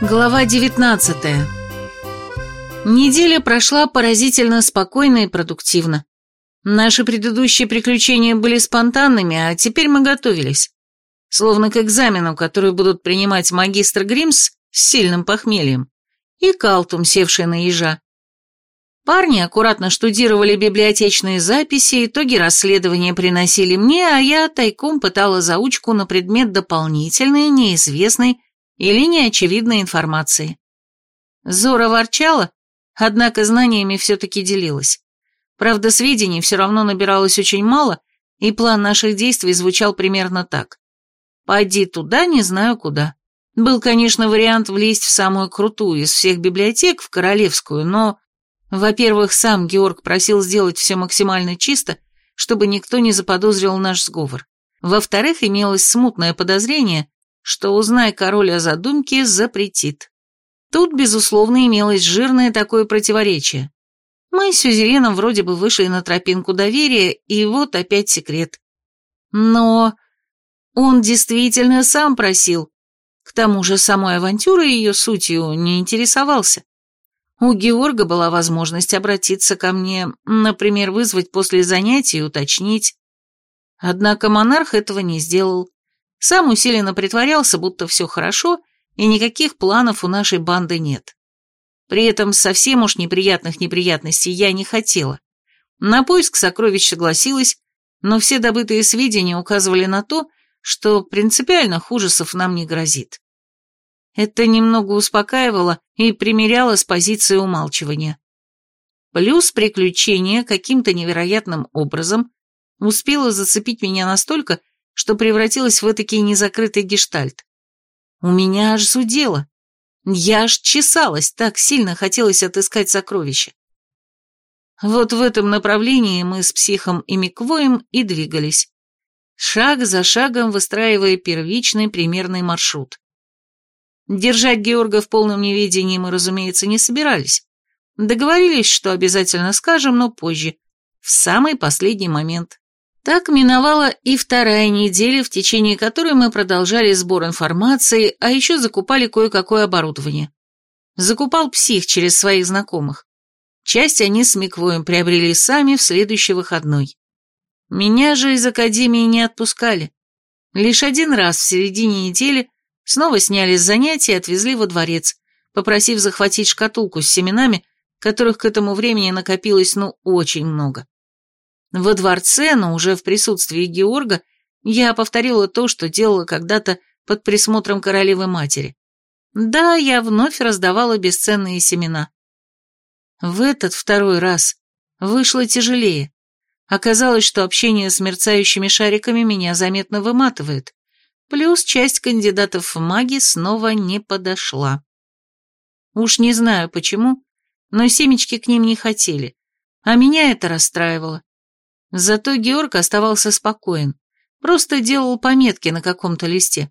Глава 19 Неделя прошла поразительно спокойно и продуктивно. Наши предыдущие приключения были спонтанными, а теперь мы готовились. Словно к экзамену, который будут принимать магистр Гримс с сильным похмельем и Калтум, севший на ежа. Парни аккуратно штудировали библиотечные записи, итоги расследования приносили мне, а я тайком пытала заучку на предмет дополнительной, неизвестной или неочевидной информации. Зора ворчала, однако знаниями все-таки делилась. Правда, сведений все равно набиралось очень мало, и план наших действий звучал примерно так. «Пойди туда, не знаю куда». Был, конечно, вариант влезть в самую крутую из всех библиотек, в королевскую, но во-первых, сам Георг просил сделать все максимально чисто, чтобы никто не заподозрил наш сговор. Во-вторых, имелось смутное подозрение, что, узнай король о задумке, запретит. Тут, безусловно, имелось жирное такое противоречие. Мы с Сюзереном вроде бы вышли на тропинку доверия, и вот опять секрет. Но он действительно сам просил. К тому же самой авантюрой ее сутью не интересовался. У Георга была возможность обратиться ко мне, например, вызвать после занятий и уточнить. Однако монарх этого не сделал. Сам усиленно притворялся, будто все хорошо, и никаких планов у нашей банды нет. При этом совсем уж неприятных неприятностей я не хотела. На поиск сокровищ согласилась, но все добытые сведения указывали на то, что принципиально ужасов нам не грозит. Это немного успокаивало и примеряло с позиции умалчивания. Плюс приключение каким-то невероятным образом успело зацепить меня настолько, что превратилось в этакий незакрытый гештальт. У меня аж зудело. Я аж чесалась, так сильно хотелось отыскать сокровища. Вот в этом направлении мы с психом и Миквоем и двигались, шаг за шагом выстраивая первичный примерный маршрут. Держать Георга в полном неведении мы, разумеется, не собирались. Договорились, что обязательно скажем, но позже, в самый последний момент. Так миновала и вторая неделя, в течение которой мы продолжали сбор информации, а еще закупали кое-какое оборудование. Закупал псих через своих знакомых. Часть они с Миквоем приобрели сами в следующий выходной. Меня же из академии не отпускали. Лишь один раз в середине недели Снова сняли с занятий и отвезли во дворец, попросив захватить шкатулку с семенами, которых к этому времени накопилось, ну, очень много. Во дворце, но уже в присутствии Георга, я повторила то, что делала когда-то под присмотром королевы-матери. Да, я вновь раздавала бесценные семена. В этот второй раз вышло тяжелее. Оказалось, что общение с мерцающими шариками меня заметно выматывает. Плюс часть кандидатов в маги снова не подошла. Уж не знаю почему, но семечки к ним не хотели, а меня это расстраивало. Зато Георг оставался спокоен, просто делал пометки на каком-то листе.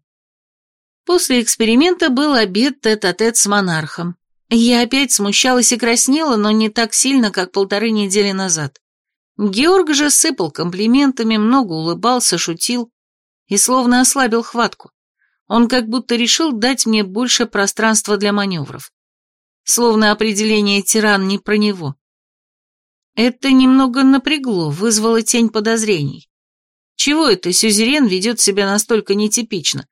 После эксперимента был обед тет-а-тет -тет с монархом. Я опять смущалась и краснела, но не так сильно, как полторы недели назад. Георг же сыпал комплиментами, много улыбался, шутил и словно ослабил хватку. Он как будто решил дать мне больше пространства для маневров. Словно определение тиран не про него. Это немного напрягло, вызвало тень подозрений. Чего это Сюзерен ведет себя настолько нетипично?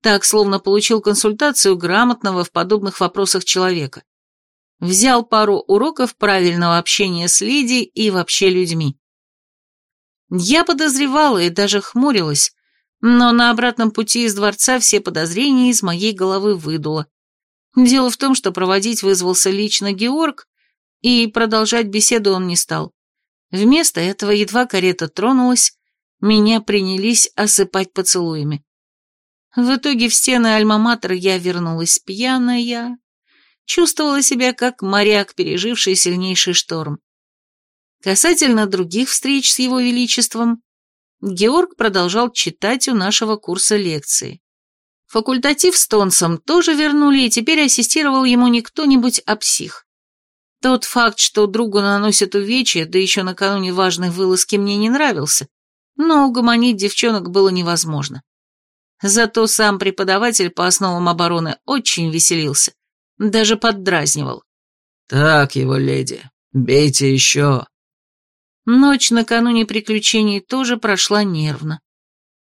Так, словно получил консультацию грамотного в подобных вопросах человека. Взял пару уроков правильного общения с Лидией и вообще людьми. Я подозревала и даже хмурилась, но на обратном пути из дворца все подозрения из моей головы выдуло. Дело в том, что проводить вызвался лично Георг, и продолжать беседу он не стал. Вместо этого едва карета тронулась, меня принялись осыпать поцелуями. В итоге в стены Альма-Матер я вернулась пьяная, чувствовала себя как моряк, переживший сильнейший шторм. Касательно других встреч с его величеством, Георг продолжал читать у нашего курса лекции. Факультатив с Тонсом тоже вернули, и теперь ассистировал ему не кто-нибудь, а псих. Тот факт, что другу наносят увечья, да еще накануне важной вылазки, мне не нравился, но угомонить девчонок было невозможно. Зато сам преподаватель по основам обороны очень веселился, Даже поддразнивал. «Так его, леди, бейте еще». Ночь накануне приключений тоже прошла нервно.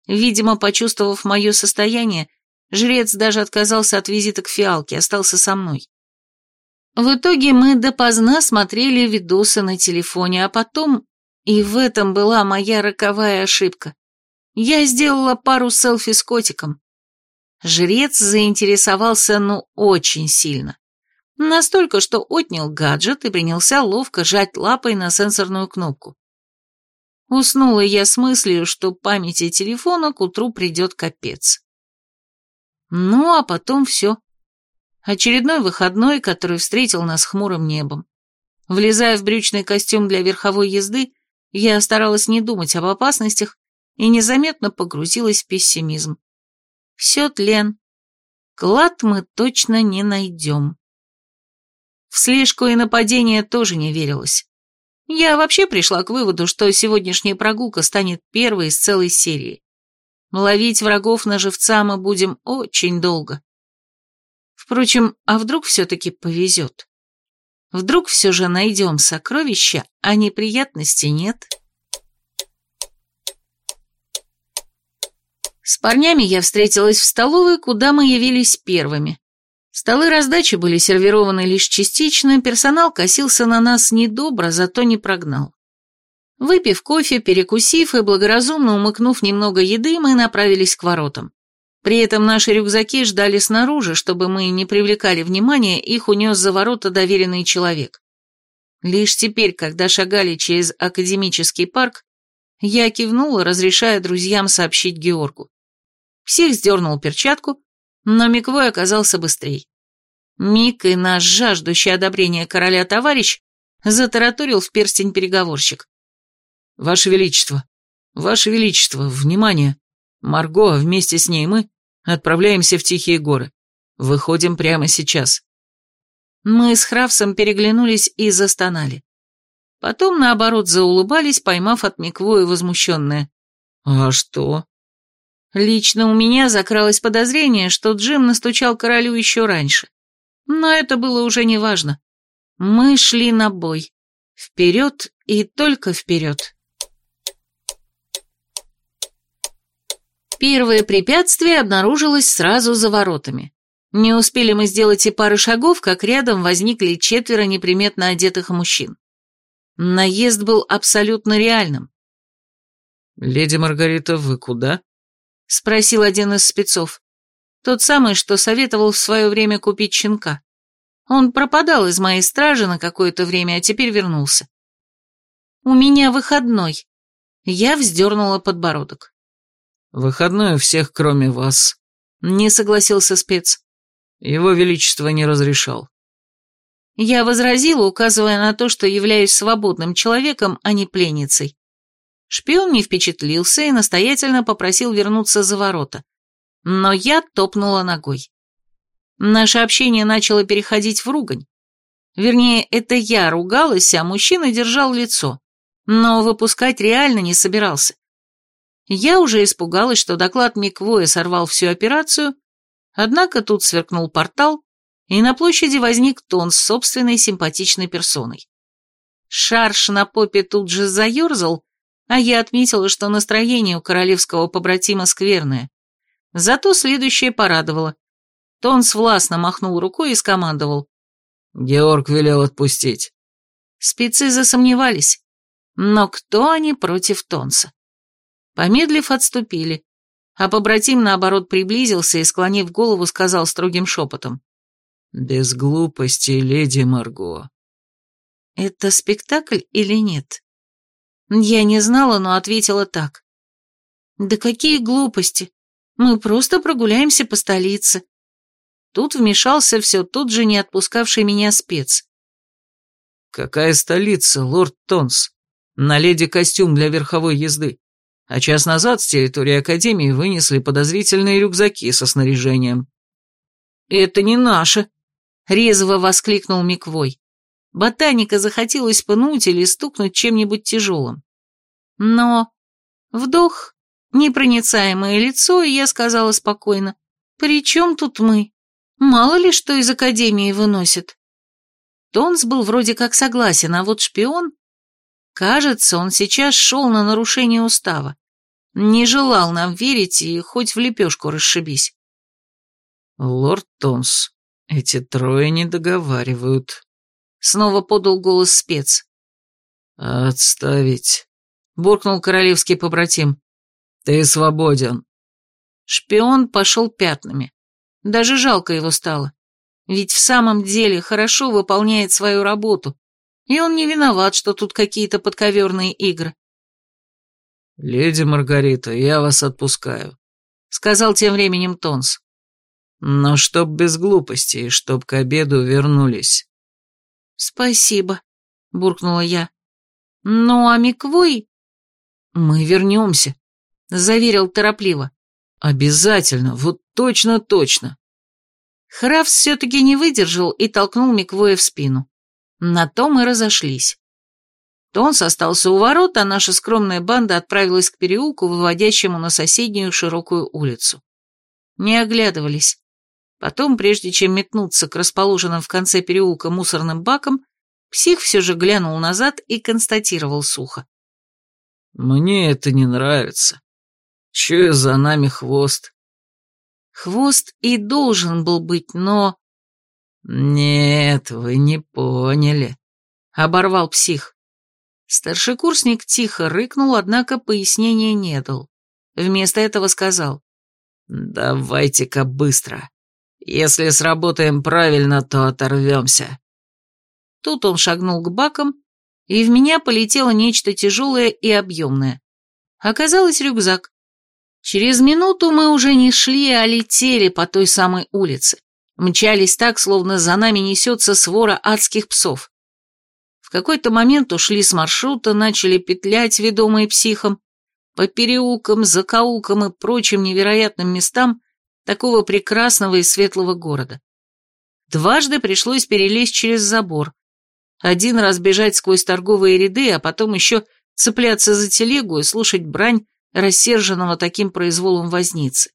Видимо, почувствовав мое состояние, жрец даже отказался от визита к фиалке, остался со мной. В итоге мы допоздна смотрели видосы на телефоне, а потом... И в этом была моя роковая ошибка. Я сделала пару селфи с котиком. Жрец заинтересовался, ну, очень сильно. Настолько, что отнял гаджет и принялся ловко жать лапой на сенсорную кнопку. Уснула я с мыслью, что памяти телефона к утру придет капец. Ну, а потом все. Очередной выходной, который встретил нас хмурым небом. Влезая в брючный костюм для верховой езды, я старалась не думать об опасностях и незаметно погрузилась в пессимизм. Все тлен. Клад мы точно не найдем. В слежку и нападение тоже не верилось. Я вообще пришла к выводу, что сегодняшняя прогулка станет первой из целой серии. Ловить врагов на живца мы будем очень долго. Впрочем, а вдруг все-таки повезет? Вдруг все же найдем сокровища, а неприятностей нет? С парнями я встретилась в столовой, куда мы явились первыми. Столы раздачи были сервированы лишь частично, персонал косился на нас недобро, зато не прогнал. Выпив кофе, перекусив и благоразумно умыкнув немного еды, мы направились к воротам. При этом наши рюкзаки ждали снаружи, чтобы мы не привлекали внимания, их унес за ворота доверенный человек. Лишь теперь, когда шагали через академический парк, я кивнула, разрешая друзьям сообщить Георгу. Всех сдернул перчатку, но Миквой оказался быстрей. Мик и наш жаждущий одобрения короля товарищ затараторил в перстень переговорщик. «Ваше Величество! Ваше Величество! Внимание! Марго, вместе с ней мы отправляемся в Тихие горы. Выходим прямо сейчас». Мы с Хравсом переглянулись и застонали. Потом, наоборот, заулыбались, поймав от Миквоя возмущенное. «А что?» Лично у меня закралось подозрение, что Джим настучал королю еще раньше. Но это было уже не важно. Мы шли на бой. Вперед и только вперед. Первое препятствие обнаружилось сразу за воротами. Не успели мы сделать и пары шагов, как рядом возникли четверо неприметно одетых мужчин. Наезд был абсолютно реальным. «Леди Маргарита, вы куда?» — спросил один из спецов. Тот самый, что советовал в свое время купить щенка. Он пропадал из моей стражи на какое-то время, а теперь вернулся. «У меня выходной». Я вздернула подбородок. «Выходной у всех, кроме вас», — не согласился спец. «Его Величество не разрешал». Я возразила, указывая на то, что являюсь свободным человеком, а не пленницей. Шпион не впечатлился и настоятельно попросил вернуться за ворота. Но я топнула ногой. Наше общение начало переходить в ругань. Вернее, это я ругалась, а мужчина держал лицо, но выпускать реально не собирался. Я уже испугалась, что доклад Миквоя сорвал всю операцию, однако тут сверкнул портал, и на площади возник Тон с собственной симпатичной персоной. Шарш на попе тут же заерзал, а я отметила, что настроение у королевского побратима скверное. Зато следующее порадовало. Тонс властно махнул рукой и скомандовал. «Георг велел отпустить». Спецы засомневались. Но кто они против Тонса? Помедлив, отступили, а побратим, наоборот, приблизился и, склонив голову, сказал строгим шепотом. «Без глупости, леди Марго». «Это спектакль или нет?» Я не знала, но ответила так. «Да какие глупости! Мы просто прогуляемся по столице». Тут вмешался все тот же не отпускавший меня спец. «Какая столица, лорд Тонс? На леди костюм для верховой езды. А час назад с территории Академии вынесли подозрительные рюкзаки со снаряжением». «Это не наше!» — резво воскликнул Миквой. Ботаника захотелось пнуть или стукнуть чем-нибудь тяжелым. Но вдох, непроницаемое лицо, и я сказала спокойно, «При чем тут мы? Мало ли что из академии выносит. Тонс был вроде как согласен, а вот шпион... Кажется, он сейчас шел на нарушение устава. Не желал нам верить и хоть в лепешку расшибись. «Лорд Тонс, эти трое не договаривают», — снова подал голос спец. «Отставить», — буркнул королевский побратим. «Ты свободен». Шпион пошел пятнами. Даже жалко его стало. Ведь в самом деле хорошо выполняет свою работу, и он не виноват, что тут какие-то подковерные игры. «Леди Маргарита, я вас отпускаю», — сказал тем временем Тонс. «Но чтоб без глупостей, чтоб к обеду вернулись». «Спасибо», — буркнула я. «Ну, а Миквой...» «Мы вернемся», — заверил торопливо. «Обязательно, вот точно-точно». Храфс все-таки не выдержал и толкнул Миквоя в спину. На то мы разошлись. Тонс остался у ворот, а наша скромная банда отправилась к переулку, выводящему на соседнюю широкую улицу. Не оглядывались. Потом, прежде чем метнуться к расположенным в конце переулка мусорным бакам, псих все же глянул назад и констатировал сухо. «Мне это не нравится. Чуя за нами хвост?» Хвост и должен был быть, но... «Нет, вы не поняли», — оборвал псих. Старшекурсник тихо рыкнул, однако пояснения не дал. Вместо этого сказал. «Давайте-ка быстро. Если сработаем правильно, то оторвемся». Тут он шагнул к бакам, и в меня полетело нечто тяжелое и объемное. Оказалось рюкзак. Через минуту мы уже не шли, а летели по той самой улице. Мчались так, словно за нами несется свора адских псов. В какой-то момент ушли с маршрута, начали петлять, ведомые психом, по переулкам, закоулкам и прочим невероятным местам такого прекрасного и светлого города. Дважды пришлось перелезть через забор. Один раз бежать сквозь торговые ряды, а потом еще цепляться за телегу и слушать брань рассерженного таким произволом возницы.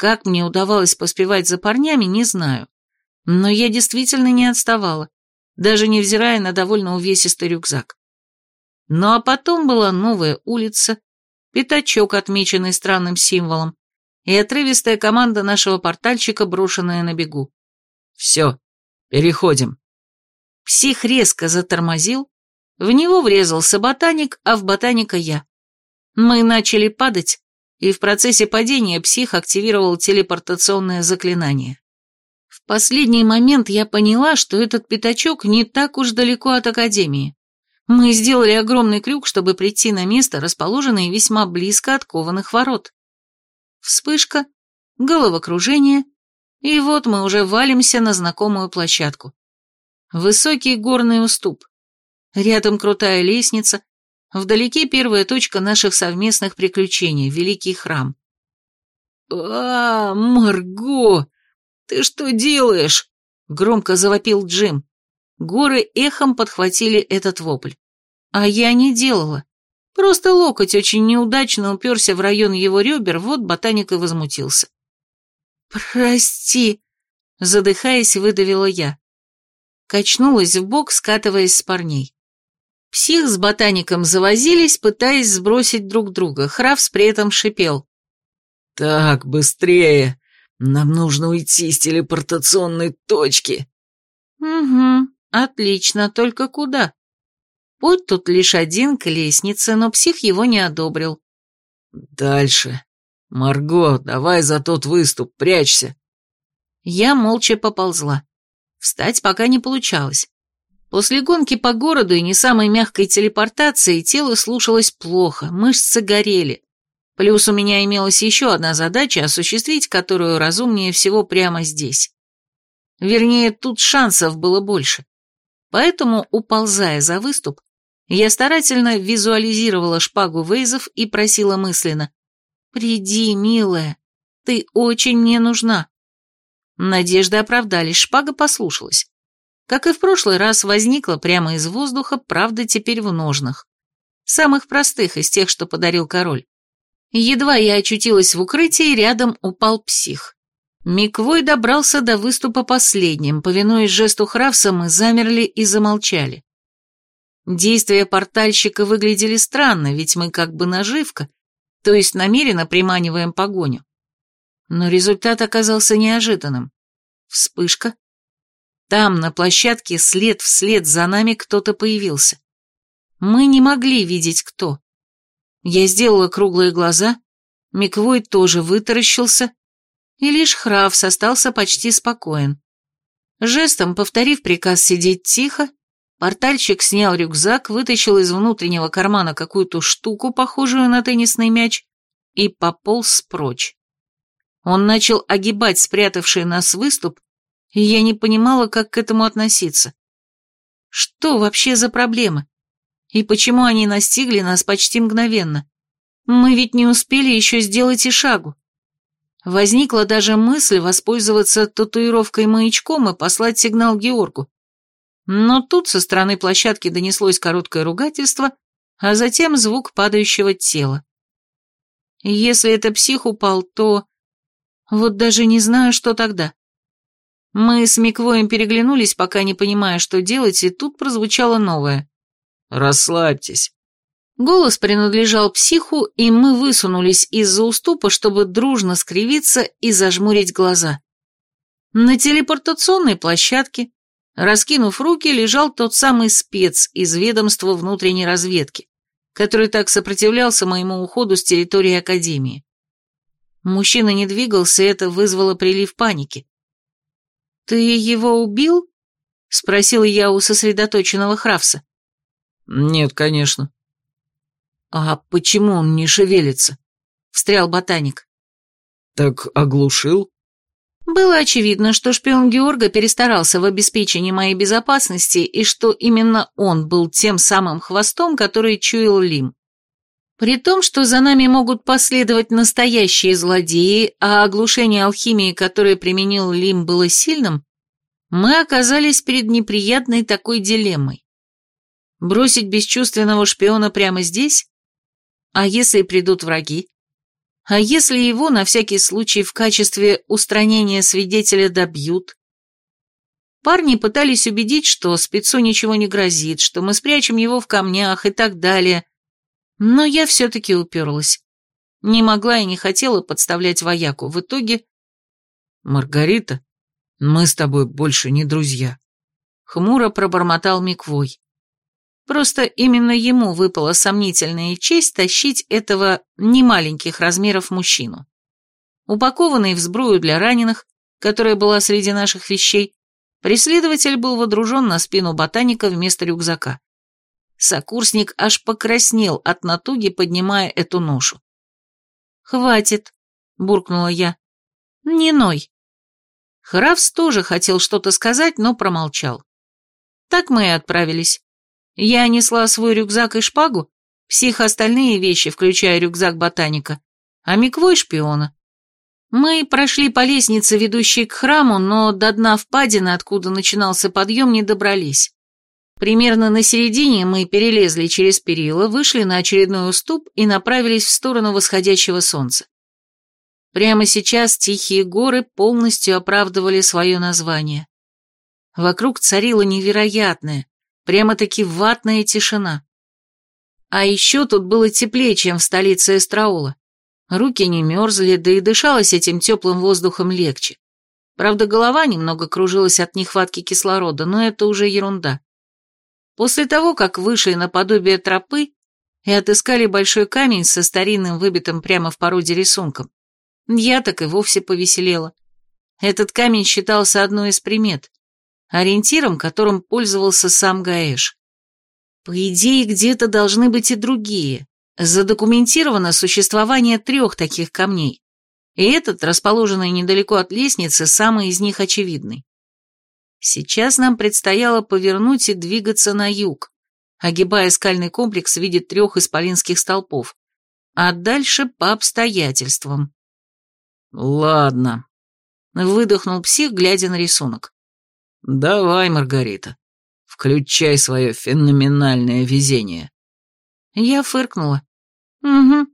Как мне удавалось поспевать за парнями, не знаю. Но я действительно не отставала, даже невзирая на довольно увесистый рюкзак. Ну а потом была новая улица, пятачок, отмеченный странным символом, и отрывистая команда нашего портальщика, брошенная на бегу. «Все, переходим». Псих резко затормозил, в него врезался ботаник, а в ботаника я. Мы начали падать, и в процессе падения псих активировал телепортационное заклинание. В последний момент я поняла, что этот пятачок не так уж далеко от Академии. Мы сделали огромный крюк, чтобы прийти на место, расположенное весьма близко от кованых ворот. Вспышка, головокружение, и вот мы уже валимся на знакомую площадку. Высокий горный уступ. Рядом крутая лестница, Вдалеке первая точка наших совместных приключений, Великий храм. «А, Марго, ты что делаешь?» — громко завопил Джим. Горы эхом подхватили этот вопль. А я не делала. Просто локоть очень неудачно уперся в район его ребер, вот ботаник и возмутился. «Прости», — задыхаясь, выдавила я. Качнулась в бок, скатываясь с парней. Псих с ботаником завозились, пытаясь сбросить друг друга. Хравс при этом шипел. «Так, быстрее! Нам нужно уйти с телепортационной точки!» «Угу, отлично, только куда?» Путь тут лишь один к лестнице, но псих его не одобрил. «Дальше. Марго, давай за тот выступ, прячься!» Я молча поползла. Встать пока не получалось. После гонки по городу и не самой мягкой телепортации тело слушалось плохо, мышцы горели. Плюс у меня имелась еще одна задача, осуществить которую разумнее всего прямо здесь. Вернее, тут шансов было больше. Поэтому, уползая за выступ, я старательно визуализировала шпагу Вейзов и просила мысленно «Приди, милая, ты очень мне нужна». Надежды оправдались, шпага послушалась. Как и в прошлый раз, возникла прямо из воздуха, правда, теперь в ножнах. Самых простых из тех, что подарил король. Едва я очутилась в укрытии, рядом упал псих. Миквой добрался до выступа последним, повинуясь жесту Хравса, мы замерли и замолчали. Действия портальщика выглядели странно, ведь мы как бы наживка, то есть намеренно приманиваем погоню. Но результат оказался неожиданным. Вспышка. Там, на площадке, след вслед за нами кто-то появился. Мы не могли видеть, кто. Я сделала круглые глаза, Миквой тоже вытаращился, и лишь Хравс остался почти спокоен. Жестом, повторив приказ сидеть тихо, портальщик снял рюкзак, вытащил из внутреннего кармана какую-то штуку, похожую на теннисный мяч, и пополз прочь. Он начал огибать спрятавший нас выступ, и я не понимала, как к этому относиться. Что вообще за проблемы? И почему они настигли нас почти мгновенно? Мы ведь не успели еще сделать и шагу. Возникла даже мысль воспользоваться татуировкой-маячком и послать сигнал Георгу. Но тут со стороны площадки донеслось короткое ругательство, а затем звук падающего тела. Если это псих упал, то... Вот даже не знаю, что тогда. Мы с Миквоем переглянулись, пока не понимая, что делать, и тут прозвучало новое. «Расслабьтесь». Голос принадлежал психу, и мы высунулись из-за уступа, чтобы дружно скривиться и зажмурить глаза. На телепортационной площадке, раскинув руки, лежал тот самый спец из ведомства внутренней разведки, который так сопротивлялся моему уходу с территории Академии. Мужчина не двигался, и это вызвало прилив паники. «Ты его убил?» — спросила я у сосредоточенного Хравса. «Нет, конечно», «А почему он не шевелится?» — встрял ботаник. «Так оглушил?» Было очевидно, что шпион Георга перестарался в обеспечении моей безопасности и что именно он был тем самым хвостом, который чуял Лим. При том, что за нами могут последовать настоящие злодеи, а оглушение алхимии, которое применил Лим, было сильным, мы оказались перед неприятной такой дилеммой. Бросить бесчувственного шпиона прямо здесь а если придут враги? А если его на всякий случай в качестве устранения свидетеля добьют? Парни пытались убедить, что спецу ничего не грозит, что мы спрячем его в камнях и так далее. Но я все-таки уперлась. Не могла и не хотела подставлять вояку. В итоге... «Маргарита, мы с тобой больше не друзья», — хмуро пробормотал Миквой. Просто именно ему выпала сомнительная честь тащить этого немаленьких размеров мужчину. Упакованный в сбрую для раненых, которая была среди наших вещей, преследователь был водружен на спину ботаника вместо рюкзака. Сокурсник аж покраснел от натуги, поднимая эту ношу. «Хватит», — буркнула я. «Не ной». Хравс тоже хотел что-то сказать, но промолчал. Так мы и отправились. Я несла свой рюкзак и шпагу, псих остальные вещи, включая рюкзак ботаника, а Миквой шпиона. Мы прошли по лестнице, ведущей к храму, но до дна впадины, откуда начинался подъем, не добрались. Примерно на середине мы перелезли через перила, вышли на очередной уступ и направились в сторону восходящего солнца. Прямо сейчас тихие горы полностью оправдывали свое название. Вокруг царила невероятная, Прямо-таки ватная тишина. А еще тут было теплее, чем в столице Эстраула. Руки не мерзли, да и дышалось этим теплым воздухом легче. Правда, голова немного кружилась от нехватки кислорода, но это уже ерунда. После того, как вышли наподобие тропы и отыскали большой камень со старинным выбитым прямо в породе рисунком, я так и вовсе повеселела. Этот камень считался одной из примет, ориентиром, которым пользовался сам Гаэш. По идее, где-то должны быть и другие. Задокументировано существование трех таких камней, и этот, расположенный недалеко от лестницы, самый из них очевидный. Сейчас нам предстояло повернуть и двигаться на юг, огибая скальный комплекс в виде трех исполинских столпов, а дальше по обстоятельствам. «Ладно», — выдохнул псих, глядя на рисунок. «Давай, Маргарита, включай свое феноменальное везение». Я фыркнула. «Угу,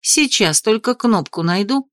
сейчас только кнопку найду».